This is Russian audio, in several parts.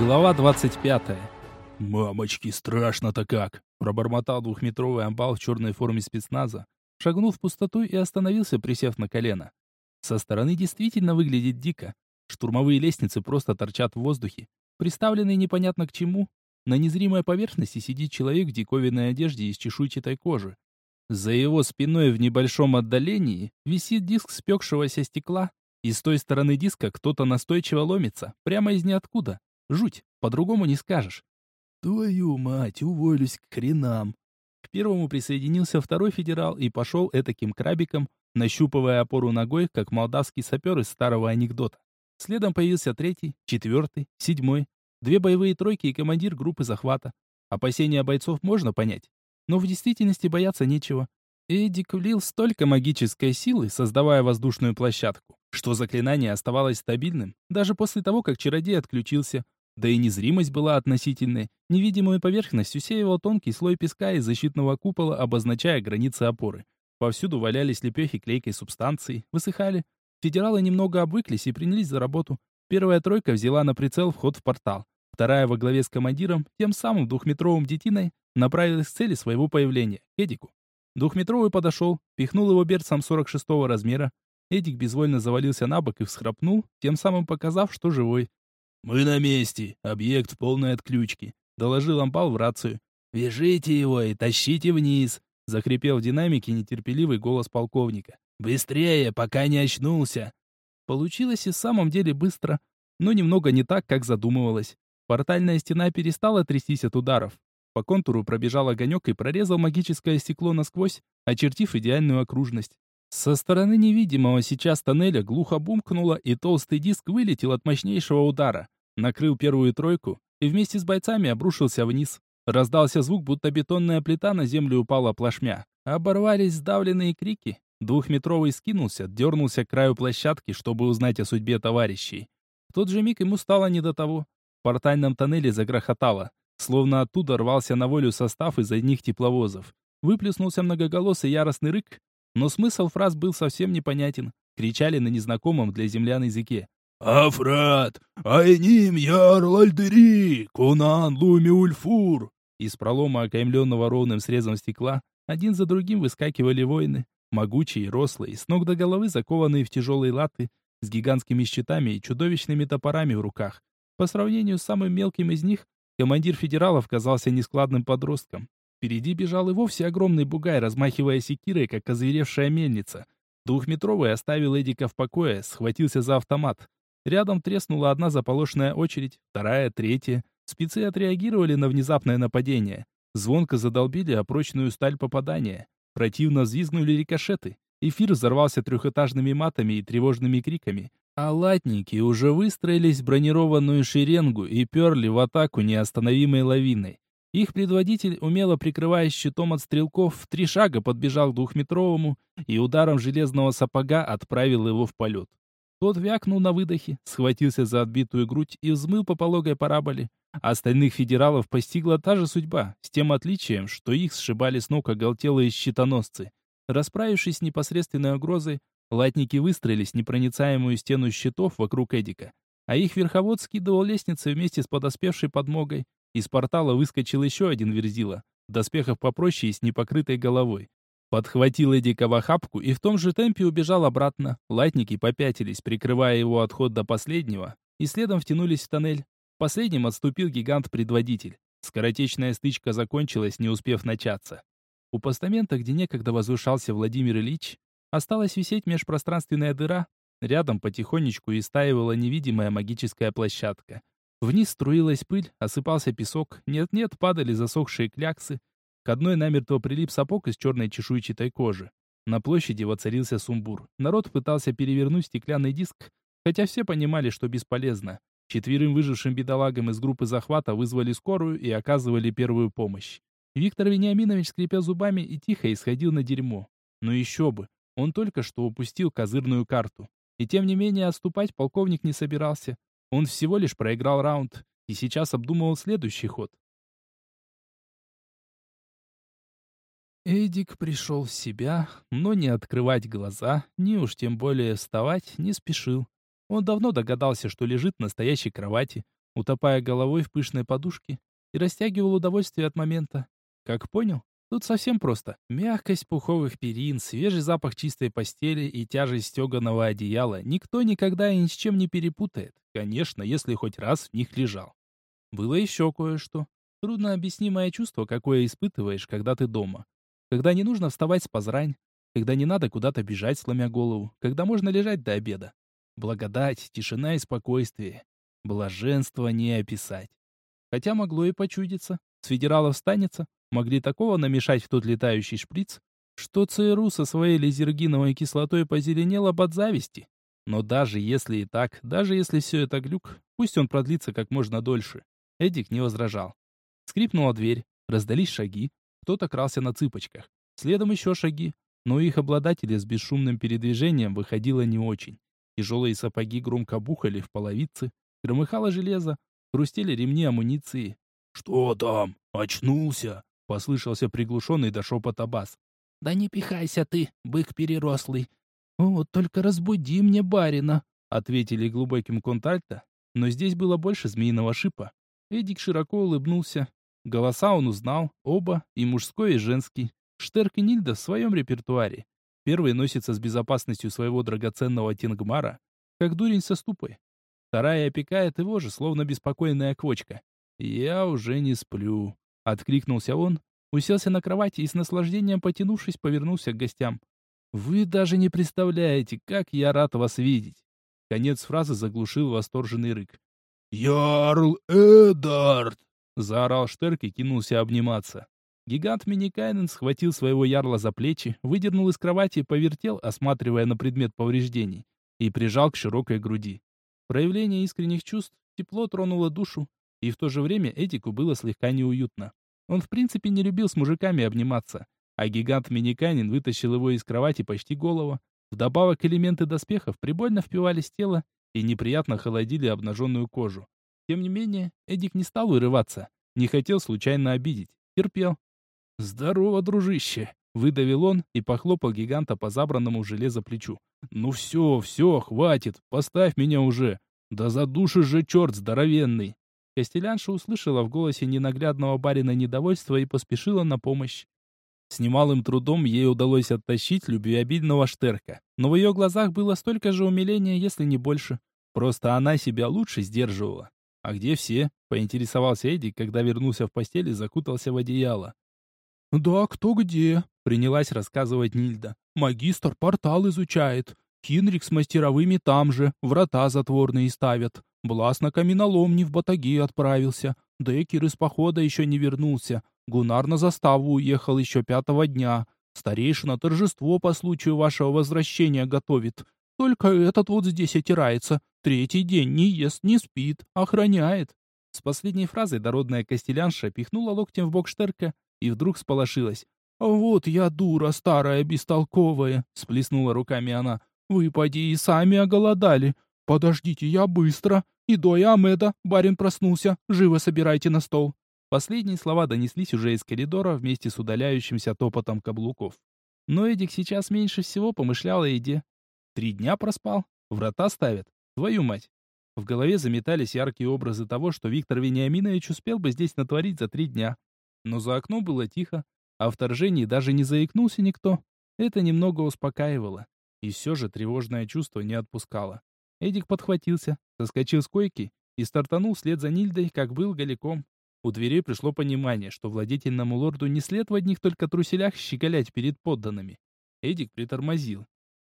Глава 25. «Мамочки, страшно-то как!» Пробормотал двухметровый амбал в черной форме спецназа, шагнул в пустоту и остановился, присев на колено. Со стороны действительно выглядит дико. Штурмовые лестницы просто торчат в воздухе, приставленные непонятно к чему. На незримой поверхности сидит человек в диковинной одежде из чешуйчатой кожи. За его спиной в небольшом отдалении висит диск спекшегося стекла, и с той стороны диска кто-то настойчиво ломится, прямо из ниоткуда. Жуть, по-другому не скажешь. Твою мать, уволюсь к хренам. К первому присоединился второй федерал и пошел этаким крабиком, нащупывая опору ногой, как молдавский сапер из старого анекдота. Следом появился третий, четвертый, седьмой, две боевые тройки и командир группы захвата. Опасения бойцов можно понять, но в действительности бояться нечего. Эдик влил столько магической силы, создавая воздушную площадку, что заклинание оставалось стабильным, даже после того, как чародей отключился, да и незримость была относительной. Невидимую поверхность усеивал тонкий слой песка из защитного купола, обозначая границы опоры. Повсюду валялись лепехи клейкой субстанции, высыхали. Федералы немного обвыклись и принялись за работу. Первая тройка взяла на прицел вход в портал. Вторая во главе с командиром, тем самым двухметровым детиной, направилась к цели своего появления, Эдику. Двухметровый подошел, пихнул его берцем 46-го размера. Эдик безвольно завалился на бок и всхрапнул, тем самым показав, что живой. «Мы на месте. Объект в полной отключке», — доложил амбал в рацию. «Вяжите его и тащите вниз», — захрипел в динамике нетерпеливый голос полковника. «Быстрее, пока не очнулся». Получилось и в самом деле быстро, но немного не так, как задумывалось. Портальная стена перестала трястись от ударов. По контуру пробежал огонек и прорезал магическое стекло насквозь, очертив идеальную окружность. Со стороны невидимого сейчас тоннеля глухо бумкнуло, и толстый диск вылетел от мощнейшего удара. Накрыл первую тройку и вместе с бойцами обрушился вниз. Раздался звук, будто бетонная плита на землю упала плашмя. Оборвались сдавленные крики. Двухметровый скинулся, дернулся к краю площадки, чтобы узнать о судьбе товарищей. В тот же миг ему стало не до того. В портальном тоннеле загрохотало, словно оттуда рвался на волю состав из одних тепловозов. Выплеснулся многоголосый яростный рык, но смысл фраз был совсем непонятен. Кричали на незнакомом для землян языке. «Афрат! Айним яр лальдери! Кунан луми ульфур!» Из пролома, окаймленного ровным срезом стекла, один за другим выскакивали воины. Могучие, рослые, с ног до головы закованные в тяжелые латы, с гигантскими щитами и чудовищными топорами в руках. По сравнению с самым мелким из них, командир федералов казался нескладным подростком. Впереди бежал и вовсе огромный бугай, размахивая секирой, как озверевшая мельница. Двухметровый оставил Эдика в покое, схватился за автомат. Рядом треснула одна заполошенная очередь, вторая, третья. Спецы отреагировали на внезапное нападение. Звонко задолбили о прочную сталь попадания. Противно взвизгнули рикошеты. Эфир взорвался трехэтажными матами и тревожными криками. А латники уже выстроились в бронированную шеренгу и перли в атаку неостановимой лавиной. Их предводитель, умело прикрываясь щитом от стрелков, в три шага подбежал к двухметровому и ударом железного сапога отправил его в полет. Тот вякнул на выдохе, схватился за отбитую грудь и взмыл по пологой параболе. Остальных федералов постигла та же судьба, с тем отличием, что их сшибали с ног оголтелые щитоносцы. Расправившись с непосредственной угрозой, латники выстроились в непроницаемую стену щитов вокруг Эдика, а их верховод скидывал лестницы вместе с подоспевшей подмогой, из портала выскочил еще один верзила, в доспехах попроще и с непокрытой головой. Подхватил Эдика в охапку и в том же темпе убежал обратно. Латники попятились, прикрывая его отход до последнего, и следом втянулись в тоннель. Последним отступил гигант-предводитель. Скоротечная стычка закончилась, не успев начаться. У постамента, где некогда возвышался Владимир Ильич, осталась висеть межпространственная дыра. Рядом потихонечку истаивала невидимая магическая площадка. Вниз струилась пыль, осыпался песок, нет-нет, падали засохшие кляксы. К одной намертво прилип сапог из черной чешуйчатой кожи. На площади воцарился сумбур. Народ пытался перевернуть стеклянный диск, хотя все понимали, что бесполезно. Четверым выжившим бедолагам из группы захвата вызвали скорую и оказывали первую помощь. Виктор Вениаминович, скрипя зубами, и тихо исходил на дерьмо. Но еще бы, он только что упустил козырную карту. И тем не менее отступать полковник не собирался. Он всего лишь проиграл раунд и сейчас обдумывал следующий ход. Эдик пришел в себя, но не открывать глаза, ни уж тем более вставать, не спешил. Он давно догадался, что лежит на настоящей кровати, утопая головой в пышной подушке, и растягивал удовольствие от момента. Как понял, тут совсем просто. Мягкость пуховых перин, свежий запах чистой постели и тяжесть стеганого одеяла никто никогда и ни с чем не перепутает. Конечно, если хоть раз в них лежал. Было еще кое-что. Трудно объяснимое чувство, какое испытываешь, когда ты дома. Когда не нужно вставать с позрань, когда не надо куда-то бежать, сломя голову, когда можно лежать до обеда. Благодать, тишина и спокойствие. Блаженство не описать. Хотя могло и почудиться. С федералов станется, могли такого намешать в тот летающий шприц, что ЦРУ со своей лизергиновой кислотой позеленела под зависти. Но даже если и так, даже если все это глюк, пусть он продлится как можно дольше. Эдик не возражал. Скрипнула дверь, раздались шаги, кто-то крался на цыпочках. Следом еще шаги, но их обладатели с бесшумным передвижением выходило не очень. Тяжелые сапоги громко бухали в половице, громыхало железо, хрустели ремни амуниции. «Что там? Очнулся?» — послышался приглушенный до шепота бас. «Да не пихайся ты, бык перерослый. Вот только разбуди мне барина», — ответили глубоким контальто, но здесь было больше змеиного шипа. Эдик широко улыбнулся. Голоса он узнал, оба, и мужской, и женский. Штерк и Нильда в своем репертуаре. Первый носится с безопасностью своего драгоценного Тенгмара, как дурень со ступой. Вторая опекает его же, словно беспокойная квочка. «Я уже не сплю», — откликнулся он, уселся на кровати и с наслаждением потянувшись, повернулся к гостям. «Вы даже не представляете, как я рад вас видеть!» Конец фразы заглушил восторженный рык. «Ярл Эдард!» — заорал Штерк и кинулся обниматься. Гигант Миникайнен схватил своего ярла за плечи, выдернул из кровати, повертел, осматривая на предмет повреждений, и прижал к широкой груди. Проявление искренних чувств тепло тронуло душу, и в то же время Этику было слегка неуютно. Он в принципе не любил с мужиками обниматься, а гигант Миниканин вытащил его из кровати почти голого. Вдобавок элементы доспехов прибольно впивались в тело и неприятно холодили обнаженную кожу. Тем не менее, Эдик не стал вырываться, не хотел случайно обидеть, терпел. «Здорово, дружище!» — выдавил он и похлопал гиганта по забранному железо плечу. «Ну все, все, хватит, поставь меня уже! Да задушишь же черт здоровенный!» Костелянша услышала в голосе ненаглядного барина недовольство и поспешила на помощь. С немалым трудом ей удалось оттащить любвеобильного Штерка, но в ее глазах было столько же умиления, если не больше. Просто она себя лучше сдерживала. «А где все?» — поинтересовался Эдик, когда вернулся в постель и закутался в одеяло. «Да, кто где?» — принялась рассказывать Нильда. «Магистр портал изучает. Хинрик с мастеровыми там же, врата затворные ставят. Блас на каменоломни в Батаги отправился. Декер из похода еще не вернулся. Гунар на заставу уехал еще пятого дня. Старейшина торжество по случаю вашего возвращения готовит. Только этот вот здесь отирается. Третий день не ест, не спит, охраняет». С последней фразой дородная костелянша пихнула локтем в бок Штерка и вдруг сполошилась. «Вот я дура старая, бестолковая!» — сплеснула руками она. «Вы, поди, и сами оголодали. Подождите, я быстро. И до Амеда, барин проснулся. Живо собирайте на стол». Последние слова донеслись уже из коридора вместе с удаляющимся топотом каблуков. Но Эдик сейчас меньше всего помышлял о еде. Три дня проспал, врата ставят. Твою мать! В голове заметались яркие образы того, что Виктор Вениаминович успел бы здесь натворить за три дня. Но за окном было тихо, а о вторжении даже не заикнулся никто. Это немного успокаивало. И все же тревожное чувство не отпускало. Эдик подхватился, соскочил с койки и стартанул вслед за Нильдой, как был голиком. У дверей пришло понимание, что владетельному лорду не след в одних только труселях щеголять перед подданными. Эдик притормозил.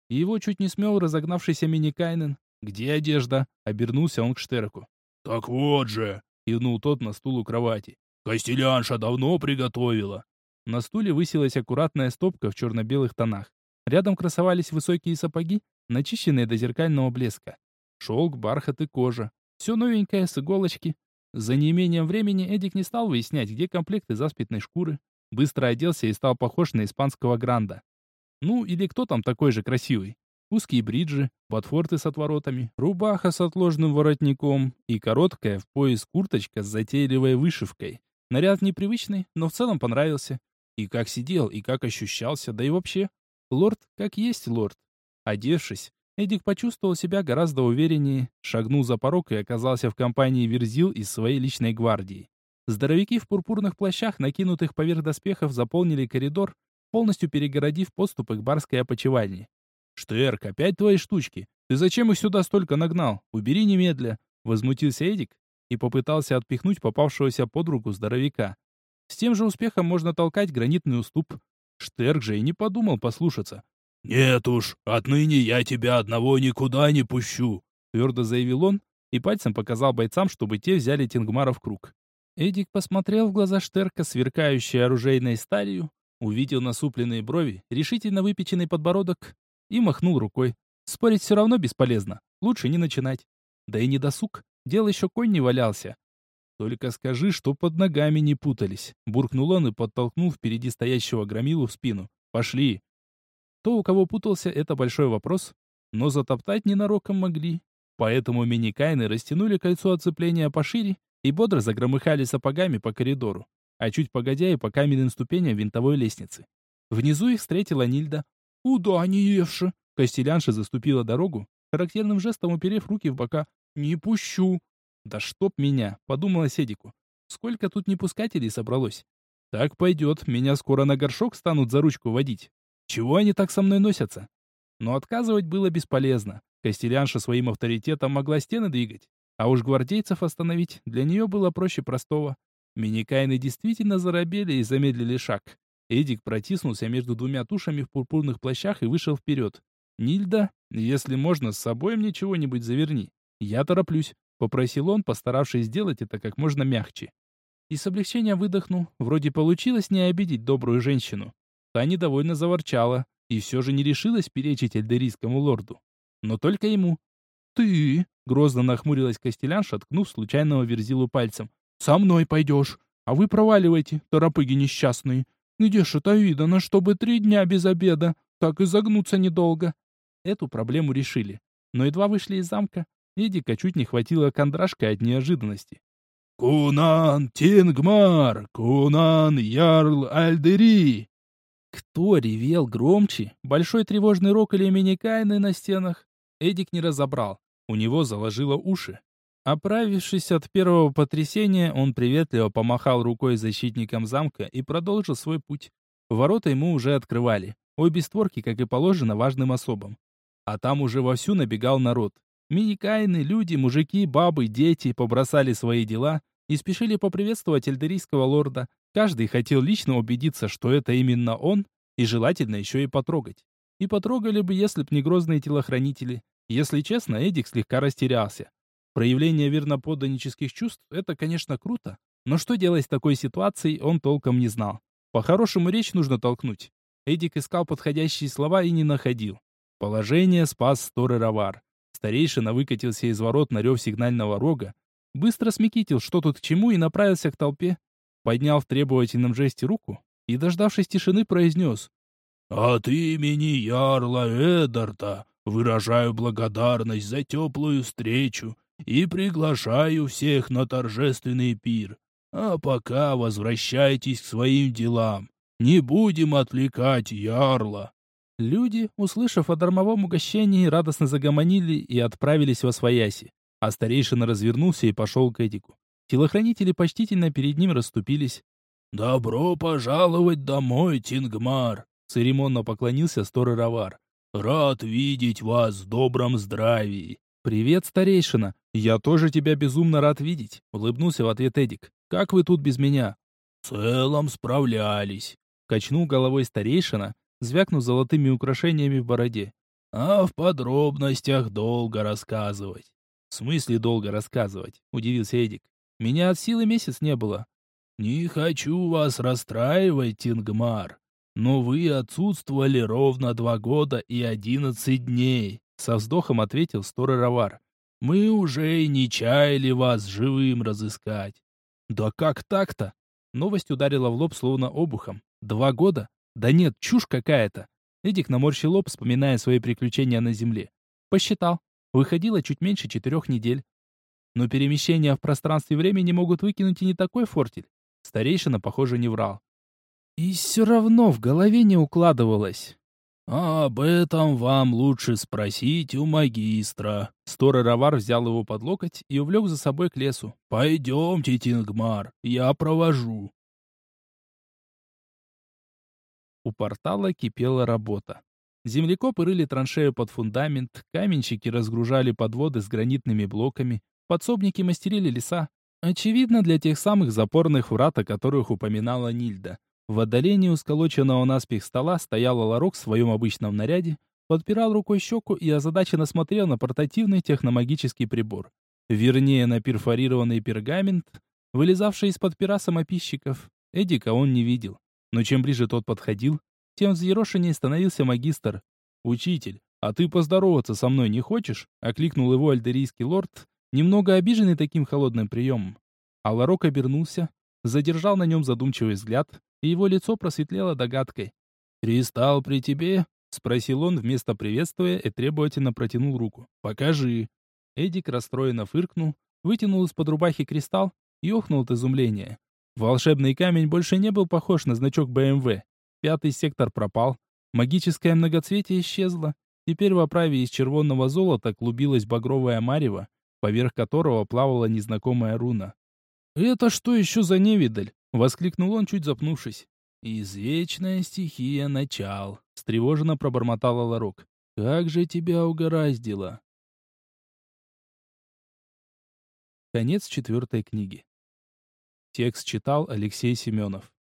И его чуть не смел разогнавшийся Миникайнен. «Где одежда?» — обернулся он к Штерку. «Так вот же!» — кивнул тот на стул у кровати. Костелянша давно приготовила. На стуле высилась аккуратная стопка в черно-белых тонах. Рядом красовались высокие сапоги, начищенные до зеркального блеска. Шелк, бархат и кожа. Все новенькое, с иголочки. За неимением времени Эдик не стал выяснять, где комплект из шкуры. Быстро оделся и стал похож на испанского гранда. Ну, или кто там такой же красивый? Узкие бриджи, ботфорты с отворотами, рубаха с отложным воротником и короткая в пояс курточка с затейливой вышивкой. Наряд непривычный, но в целом понравился. И как сидел, и как ощущался, да и вообще. Лорд как есть лорд. Одевшись, Эдик почувствовал себя гораздо увереннее, шагнул за порог и оказался в компании Верзил из своей личной гвардии. Здоровяки в пурпурных плащах, накинутых поверх доспехов, заполнили коридор, полностью перегородив подступы к барской опочивальне. «Штерк, опять твои штучки? Ты зачем их сюда столько нагнал? Убери немедля!» Возмутился Эдик и попытался отпихнуть попавшегося под руку здоровяка. С тем же успехом можно толкать гранитный уступ. Штерк же и не подумал послушаться. «Нет уж, отныне я тебя одного никуда не пущу», твердо заявил он и пальцем показал бойцам, чтобы те взяли Тингмара в круг. Эдик посмотрел в глаза Штерка, сверкающие оружейной сталью, увидел насупленные брови, решительно выпеченный подбородок и махнул рукой. Спорить все равно бесполезно, лучше не начинать. Да и не досуг, дел еще конь не валялся. «Только скажи, что под ногами не путались», — буркнул он и подтолкнул впереди стоящего громилу в спину. «Пошли!» То, у кого путался, это большой вопрос, но затоптать ненароком могли. Поэтому мини-кайны растянули кольцо оцепления пошире и бодро загромыхали сапогами по коридору, а чуть погодя и по каменным ступеням винтовой лестницы. Внизу их встретила Нильда. «Уда, не евши!» Костелянша заступила дорогу, характерным жестом уперев руки в бока. «Не пущу!» «Да чтоб меня!» — подумала Седику. «Сколько тут непускателей собралось?» «Так пойдет, меня скоро на горшок станут за ручку водить. Чего они так со мной носятся? Но отказывать было бесполезно. Костелянша своим авторитетом могла стены двигать, а уж гвардейцев остановить для нее было проще простого. Миникайны действительно заробели и замедлили шаг. Эдик протиснулся между двумя тушами в пурпурных плащах и вышел вперед. «Нильда, если можно, с собой мне чего-нибудь заверни. Я тороплюсь», — попросил он, постаравшись сделать это как можно мягче. И с облегчением выдохнул. Вроде получилось не обидеть добрую женщину. Та недовольно заворчала и все же не решилась перечить эльдерийскому лорду. Но только ему. «Ты!» — грозно нахмурилась Костелянша, ткнув случайного верзилу пальцем. «Со мной пойдешь, а вы проваливайте, торопыги несчастные. Где ж это видано, чтобы три дня без обеда, так и загнуться недолго?» Эту проблему решили. Но едва вышли из замка, Эдика чуть не хватило кондрашкой от неожиданности. «Кунан Тингмар! Кунан Ярл Альдери!» Кто ревел громче? Большой тревожный рок или миникайны на стенах? Эдик не разобрал. У него заложило уши. Оправившись от первого потрясения, он приветливо помахал рукой защитникам замка и продолжил свой путь. Ворота ему уже открывали. Обе створки, как и положено, важным особам. А там уже вовсю набегал народ. Миникайны, люди, мужики, бабы, дети побросали свои дела и спешили поприветствовать эльдерийского лорда, Каждый хотел лично убедиться, что это именно он, и желательно еще и потрогать. И потрогали бы, если б не грозные телохранители. Если честно, Эдик слегка растерялся. Проявление верноподданнических чувств — это, конечно, круто, но что делать в такой ситуации, он толком не знал. По-хорошему речь нужно толкнуть. Эдик искал подходящие слова и не находил. Положение спас Сторы Старейшина выкатился из ворот на рев сигнального рога, быстро смекитил, что тут к чему, и направился к толпе, поднял в требовательном жесте руку и, дождавшись тишины, произнес «От имени Ярла Эдарта выражаю благодарность за теплую встречу и приглашаю всех на торжественный пир. А пока возвращайтесь к своим делам. Не будем отвлекать Ярла». Люди, услышав о дармовом угощении, радостно загомонили и отправились во свояси. А старейшина развернулся и пошел к Эдику. Телохранители почтительно перед ним расступились. «Добро пожаловать домой, Тингмар!» Церемонно поклонился Сторы Равар. «Рад видеть вас в добром здравии!» «Привет, старейшина! Я тоже тебя безумно рад видеть!» Улыбнулся в ответ Эдик. «Как вы тут без меня?» «В целом справлялись!» Качнул головой старейшина, звякнув золотыми украшениями в бороде. «А в подробностях долго рассказывать». «В смысле долго рассказывать?» — удивился Эдик. Меня от силы месяц не было. Не хочу вас расстраивать, Тингмар, но вы отсутствовали ровно два года и одиннадцать дней, со вздохом ответил Стороровар. Мы уже и не чаяли вас живым разыскать. Да как так-то? Новость ударила в лоб словно обухом. Два года? Да нет, чушь какая-то. Эдик наморщил лоб, вспоминая свои приключения на земле. Посчитал. Выходило чуть меньше четырех недель. Но перемещения в пространстве времени могут выкинуть и не такой фортель. Старейшина, похоже, не врал. И все равно в голове не укладывалось. Об этом вам лучше спросить у магистра. Сторы Равар взял его под локоть и увлек за собой к лесу. Пойдемте, Тингмар, я провожу. У портала кипела работа. Землекопы рыли траншею под фундамент, каменщики разгружали подводы с гранитными блоками, подсобники мастерили леса. Очевидно, для тех самых запорных врат, о которых упоминала Нильда. В отдалении у сколоченного наспех стола стоял Ларок в своем обычном наряде, подпирал рукой щеку и озадаченно смотрел на портативный техномагический прибор. Вернее, на перфорированный пергамент, вылезавший из-под пера самописчиков. Эдика он не видел. Но чем ближе тот подходил, тем взъерошеннее становился магистр. «Учитель, а ты поздороваться со мной не хочешь?» — окликнул его альдерийский лорд, немного обиженный таким холодным приемом. А Ларок обернулся, задержал на нем задумчивый взгляд, и его лицо просветлело догадкой. «Кристалл при тебе?» — спросил он вместо приветствия и требовательно протянул руку. «Покажи». Эдик расстроенно фыркнул, вытянул из-под рубахи кристалл и охнул от изумления. Волшебный камень больше не был похож на значок БМВ. Пятый сектор пропал. Магическое многоцветие исчезло. Теперь в оправе из червонного золота клубилась багровая марево, поверх которого плавала незнакомая руна. «Это что еще за невидаль?» — воскликнул он, чуть запнувшись. «Извечная стихия начал», — встревоженно пробормотала Ларок. «Как же тебя угораздило!» Конец четвертой книги. Текст читал Алексей Семенов.